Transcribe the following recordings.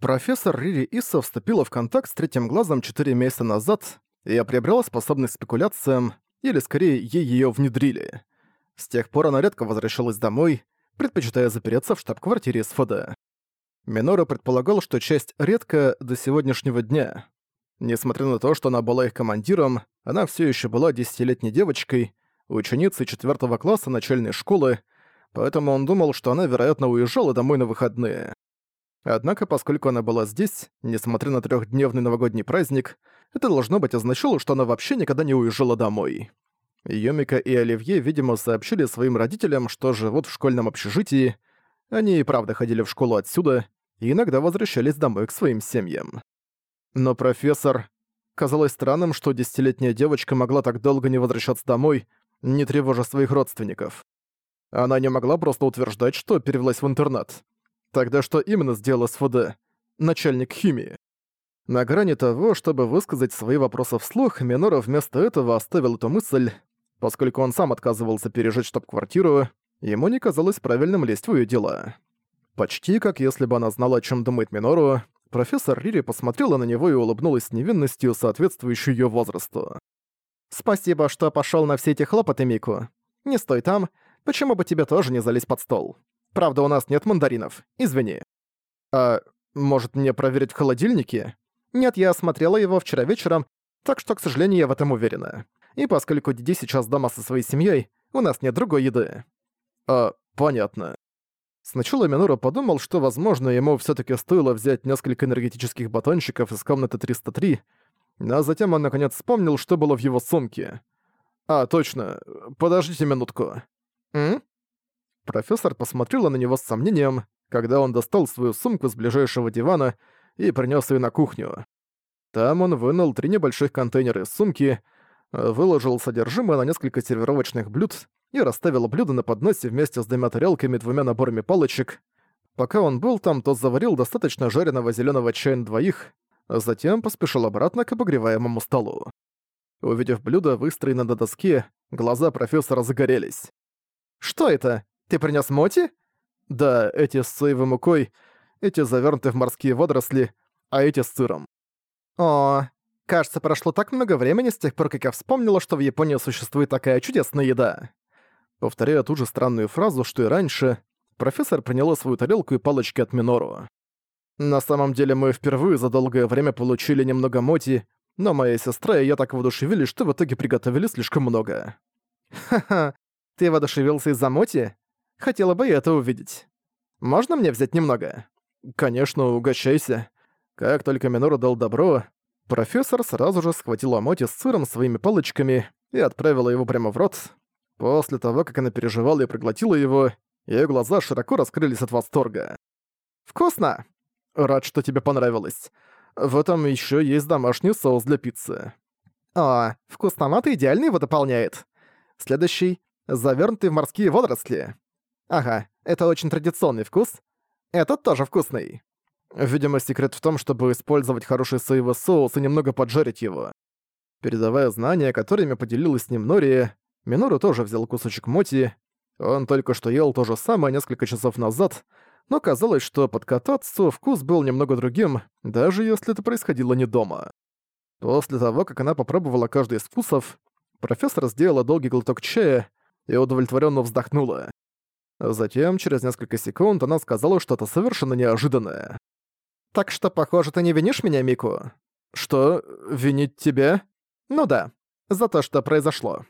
Профессор Рири Исса вступила в контакт с третьим глазом 4 месяца назад и приобрела способность к спекуляциям, или скорее ей её внедрили. С тех пор она редко возвращалась домой, предпочитая запереться в штаб-квартире СФД. Минора предполагал, что часть редко до сегодняшнего дня. Несмотря на то, что она была их командиром, она всё ещё была десятилетней девочкой, ученицей четвёртого класса начальной школы, поэтому он думал, что она, вероятно, уезжала домой на выходные. Однако, поскольку она была здесь, несмотря на трехдневный новогодний праздник, это должно быть означало, что она вообще никогда не уезжала домой. Юмика и Оливье, видимо, сообщили своим родителям, что живут в школьном общежитии. Они и правда ходили в школу отсюда и иногда возвращались домой к своим семьям. Но профессор... Казалось странным, что десятилетняя девочка могла так долго не возвращаться домой, не тревожа своих родственников. Она не могла просто утверждать, что перевелась в интернат. Тогда что именно сделал СФД? Начальник химии. На грани того, чтобы высказать свои вопросы вслух, Минора вместо этого оставил эту мысль. Поскольку он сам отказывался пережить штаб-квартиру, ему не казалось правильным лезть в её дела. Почти как если бы она знала, о чем думает Минору, профессор Рири посмотрела на него и улыбнулась невинностью, соответствующей её возрасту. «Спасибо, что пошёл на все эти хлопоты, Мику. Не стой там, почему бы тебе тоже не залезть под стол?» Правда, у нас нет мандаринов. Извини. А может мне проверить в холодильнике? Нет, я осмотрела его вчера вечером, так что, к сожалению, я в этом уверена. И поскольку Диди сейчас дома со своей семьей, у нас нет другой еды. А, понятно. Сначала Минора подумал, что, возможно, ему все таки стоило взять несколько энергетических батончиков из комнаты 303, но затем он наконец вспомнил, что было в его сумке. «А, точно. Подождите минутку». «М?» Профессор посмотрела на него с сомнением, когда он достал свою сумку с ближайшего дивана и принес ее на кухню. Там он вынул три небольших контейнера из сумки, выложил содержимое на несколько сервировочных блюд и расставил блюда на подносе вместе с двумя тарелками и двумя наборами палочек. Пока он был там, то заварил достаточно жареного зеленого чая на двоих, затем поспешил обратно к обогреваемому столу. Увидев блюдо, выстроенное на доске, глаза профессора загорелись. «Что это? Ты принес моти? Да, эти с соевой мукой, эти завернуты в морские водоросли, а эти с сыром. О, кажется, прошло так много времени с тех пор, как я вспомнила, что в Японии существует такая чудесная еда. Повторяя ту же странную фразу, что и раньше, профессор приняла свою тарелку и палочки от Минору. На самом деле мы впервые за долгое время получили немного моти, но моя сестра и я так воодушевились, что в итоге приготовили слишком много. Ха-ха, ты воодушевился из-за моти? Хотела бы это увидеть. Можно мне взять немного? Конечно, угощайся. Как только Минору дал добро, профессор сразу же схватил Амоти с сыром своими палочками и отправила его прямо в рот. После того, как она переживала и проглотила его, её глаза широко раскрылись от восторга. «Вкусно! Рад, что тебе понравилось. В этом ещё есть домашний соус для пиццы». «О, вкусноватый идеально его дополняет. Следующий — завёрнутый в морские водоросли. Ага, это очень традиционный вкус. Этот тоже вкусный. Видимо, секрет в том, чтобы использовать хороший соевый соус и немного поджарить его. Передавая знания, которыми поделилась с ним Нори, Минору тоже взял кусочек моти. Он только что ел то же самое несколько часов назад, но казалось, что под катацу вкус был немного другим, даже если это происходило не дома. После того, как она попробовала каждый из вкусов, профессор сделала долгий глоток чая и удовлетворенно вздохнула. Затем, через несколько секунд, она сказала что-то совершенно неожиданное. «Так что, похоже, ты не винишь меня, Мику?» «Что? Винить тебя?» «Ну да, за то, что произошло».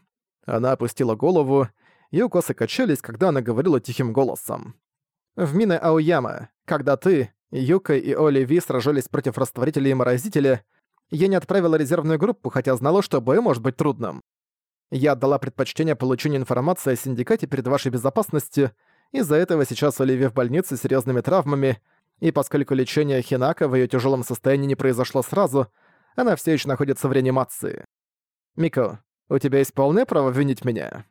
Она опустила голову, её косы качались, когда она говорила тихим голосом. «В Мине Ауяма, когда ты, Юка и Оли Ви сражались против растворителя и морозителя, я не отправила резервную группу, хотя знала, что бой может быть трудным. Я отдала предпочтение получению информации о синдикате перед вашей безопасностью, из-за этого сейчас Оливия в больнице с серьезными травмами, и поскольку лечение Хинака в ее тяжелом состоянии не произошло сразу, она все еще находится в реанимации. Мико, у тебя есть полное право винить меня.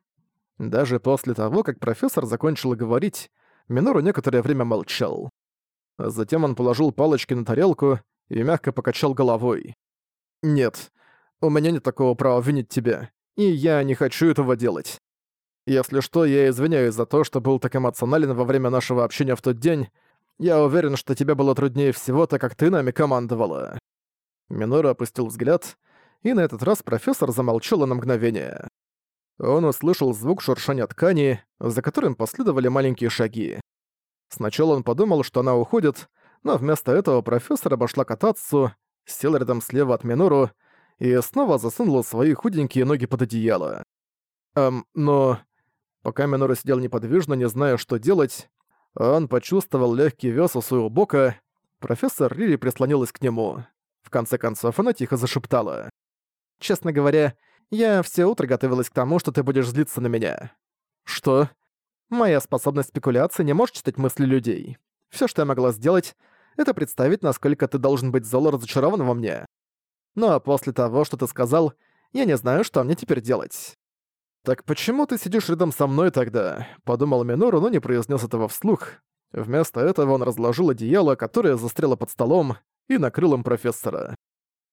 Даже после того, как профессор закончил говорить, Минору некоторое время молчал. Затем он положил палочки на тарелку и мягко покачал головой. «Нет, у меня нет такого права винить тебя и я не хочу этого делать. Если что, я извиняюсь за то, что был так эмоционален во время нашего общения в тот день. Я уверен, что тебе было труднее всего, так как ты нами командовала». Минора опустил взгляд, и на этот раз профессор замолчал на мгновение. Он услышал звук шуршания ткани, за которым последовали маленькие шаги. Сначала он подумал, что она уходит, но вместо этого профессор обошла Катацу, сел рядом слева от Минору и снова засунула свои худенькие ноги под одеяло. Эм, но... Пока Минору сидел неподвижно, не зная, что делать, он почувствовал легкий вес у своего бока. Профессор Рири прислонилась к нему. В конце концов, она тихо зашептала. «Честно говоря, я все утро готовилась к тому, что ты будешь злиться на меня». «Что?» «Моя способность спекуляции не может читать мысли людей. Все, что я могла сделать, это представить, насколько ты должен быть зол разочарован во мне. Ну а после того, что ты сказал, я не знаю, что мне теперь делать». «Так почему ты сидишь рядом со мной тогда?» — подумал Минору, но не произнес этого вслух. Вместо этого он разложил одеяло, которое застряло под столом, и накрыл им профессора.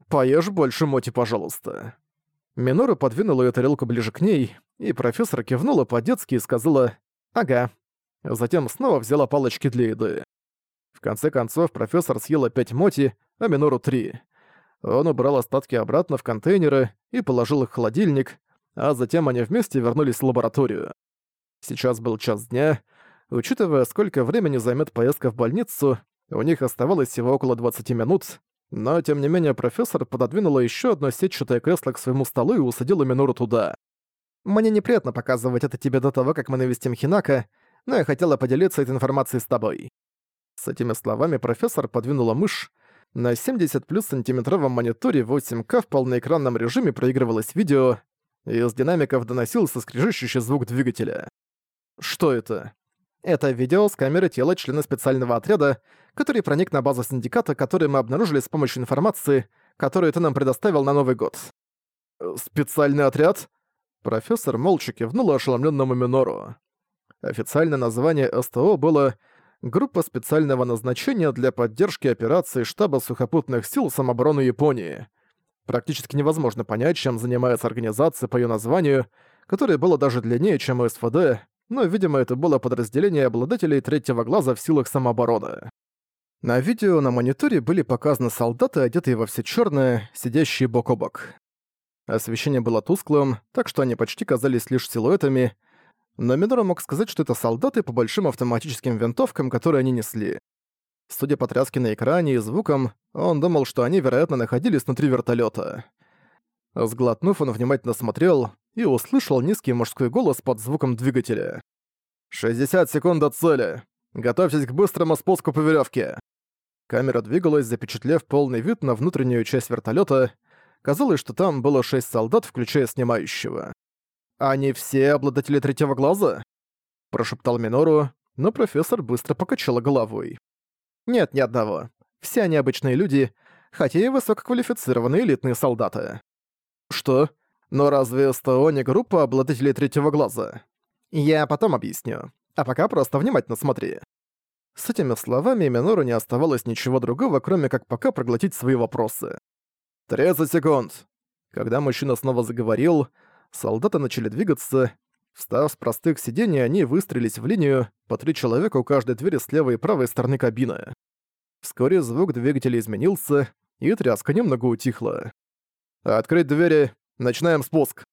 «Поешь больше, Моти, пожалуйста». Минора подвинула ее тарелку ближе к ней, и профессор кивнула по-детски и сказала «Ага». Затем снова взяла палочки для еды. В конце концов, профессор съел опять моти, а Минору три. Он убрал остатки обратно в контейнеры и положил их в холодильник, а затем они вместе вернулись в лабораторию. Сейчас был час дня. Учитывая, сколько времени займет поездка в больницу, у них оставалось всего около 20 минут, но тем не менее профессор пододвинула еще одно сетчатое кресло к своему столу и усадила Минору туда. «Мне неприятно показывать это тебе до того, как мы навестим Хинака, но я хотела поделиться этой информацией с тобой. С этими словами профессор подвинула мышь. На 70 плюс сантиметровом мониторе 8К в полноэкранном режиме проигрывалось видео, из динамиков доносился скрежещущий звук двигателя. Что это? Это видео с камеры тела члена специального отряда, который проник на базу синдиката, который мы обнаружили с помощью информации, которую ты нам предоставил на Новый год. «Специальный отряд?» Профессор молча кивнул ошеломленному Минору. Официальное название СТО было группа специального назначения для поддержки операции штаба сухопутных сил самообороны Японии. Практически невозможно понять, чем занимается организация по ее названию, которое было даже длиннее, чем СФД, но, видимо, это было подразделение обладателей третьего глаза в силах самообороны. На видео на мониторе были показаны солдаты, одетые во все черное, сидящие бок о бок. Освещение было тусклым, так что они почти казались лишь силуэтами, но Минора мог сказать, что это солдаты по большим автоматическим винтовкам, которые они несли. Судя по тряске на экране и звукам, он думал, что они, вероятно, находились внутри вертолета. Сглотнув, он внимательно смотрел и услышал низкий мужской голос под звуком двигателя. «60 секунд до цели. Готовьтесь к быстрому спуску по веревке. Камера двигалась, запечатлев полный вид на внутреннюю часть вертолета. Казалось, что там было шесть солдат, включая снимающего. «Они все обладатели третьего глаза?» Прошептал Минору, но профессор быстро покачала головой. «Нет ни одного. Все они обычные люди, хотя и высококвалифицированные элитные солдаты». «Что? Но разве СТО не группа обладателей третьего глаза?» «Я потом объясню. А пока просто внимательно смотри». С этими словами Минору не оставалось ничего другого, кроме как пока проглотить свои вопросы. «30 секунд!» Когда мужчина снова заговорил, солдаты начали двигаться. Встав с простых сидений, они выстрелились в линию, по три человека у каждой двери с левой и правой стороны кабины. Вскоре звук двигателя изменился, и тряска немного утихла. «Открыть двери! Начинаем спуск!»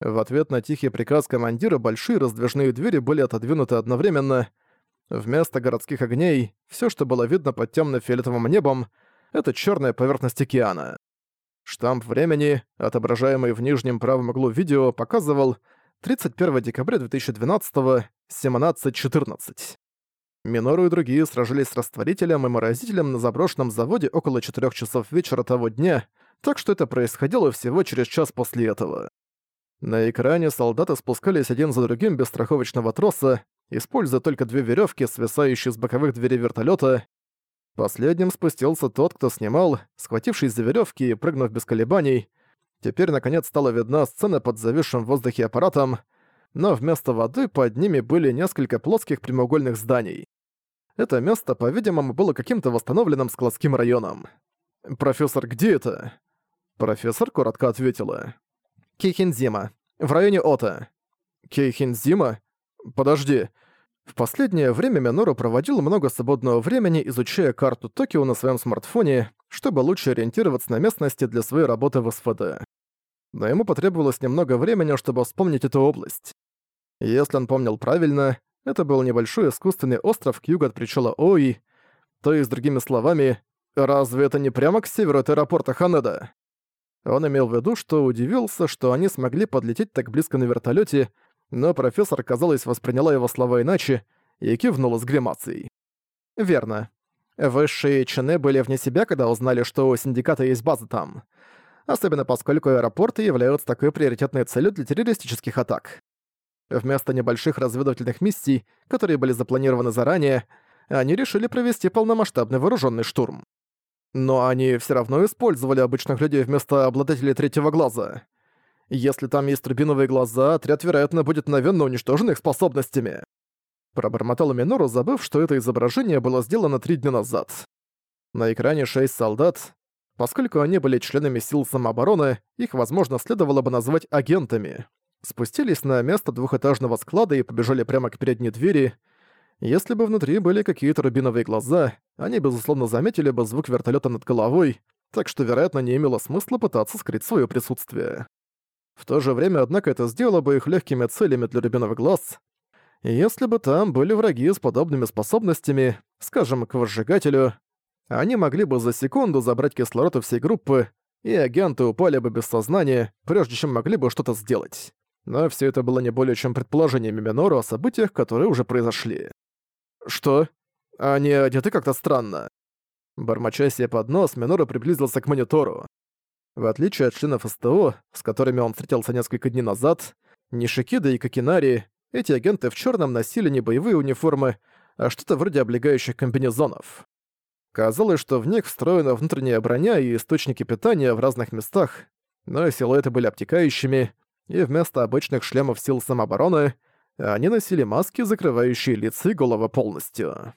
В ответ на тихий приказ командира большие раздвижные двери были отодвинуты одновременно. Вместо городских огней, все, что было видно под темно-фиолетовым небом, это черная поверхность океана. Штамп времени, отображаемый в нижнем правом углу видео, показывал 31 декабря 2012 17.14. Минору и другие сражались с растворителем и морозителем на заброшенном заводе около 4 часов вечера того дня, так что это происходило всего через час после этого. На экране солдаты спускались один за другим без страховочного троса, используя только две веревки, свисающие с боковых дверей вертолета, Последним спустился тот, кто снимал, схватившись за веревки и прыгнув без колебаний. Теперь, наконец, стала видна сцена под зависшим в воздухе аппаратом, но вместо воды под ними были несколько плоских прямоугольных зданий. Это место, по-видимому, было каким-то восстановленным складским районом. «Профессор, где это?» Профессор коротко ответила. «Кейхинзима. В районе Ота». «Кейхинзима? Подожди. В последнее время Минору проводил много свободного времени, изучая карту Токио на своем смартфоне, чтобы лучше ориентироваться на местности для своей работы в СФД. Но ему потребовалось немного времени, чтобы вспомнить эту область. Если он помнил правильно, это был небольшой искусственный остров к югу от причала Ои, то есть, другими словами, разве это не прямо к северу от аэропорта Ханеда? Он имел в виду, что удивился, что они смогли подлететь так близко на вертолете, но профессор, казалось, восприняла его слова иначе и кивнула с гримацией. «Верно. Высшие чины были вне себя, когда узнали, что у синдиката есть база там. Особенно поскольку аэропорты являются такой приоритетной целью для террористических атак. Вместо небольших разведывательных миссий, которые были запланированы заранее, они решили провести полномасштабный вооруженный штурм. Но они все равно использовали обычных людей вместо обладателей третьего глаза. Если там есть рубиновые глаза, отряд, вероятно, будет мгновенно уничтожен их способностями. Пробормотал Минору, забыв, что это изображение было сделано три дня назад. На экране шесть солдат. Поскольку они были членами сил самообороны, их, возможно, следовало бы назвать агентами спустились на место двухэтажного склада и побежали прямо к передней двери. Если бы внутри были какие-то рубиновые глаза, они, безусловно, заметили бы звук вертолета над головой, так что, вероятно, не имело смысла пытаться скрыть свое присутствие. В то же время, однако, это сделало бы их легкими целями для рубиновых глаз. Если бы там были враги с подобными способностями, скажем, к возжигателю, они могли бы за секунду забрать кислород у всей группы, и агенты упали бы без сознания, прежде чем могли бы что-то сделать но все это было не более чем предположениями Минору о событиях, которые уже произошли. «Что? Они одеты как-то странно». Бормоча себе под нос, Минору приблизился к монитору. В отличие от членов СТО, с которыми он встретился несколько дней назад, Нишикида и Кокинари, эти агенты в черном носили не боевые униформы, а что-то вроде облегающих комбинезонов. Казалось, что в них встроена внутренняя броня и источники питания в разных местах, но силуэты были обтекающими, и вместо обычных шлемов сил самообороны они носили маски, закрывающие лица и головы полностью.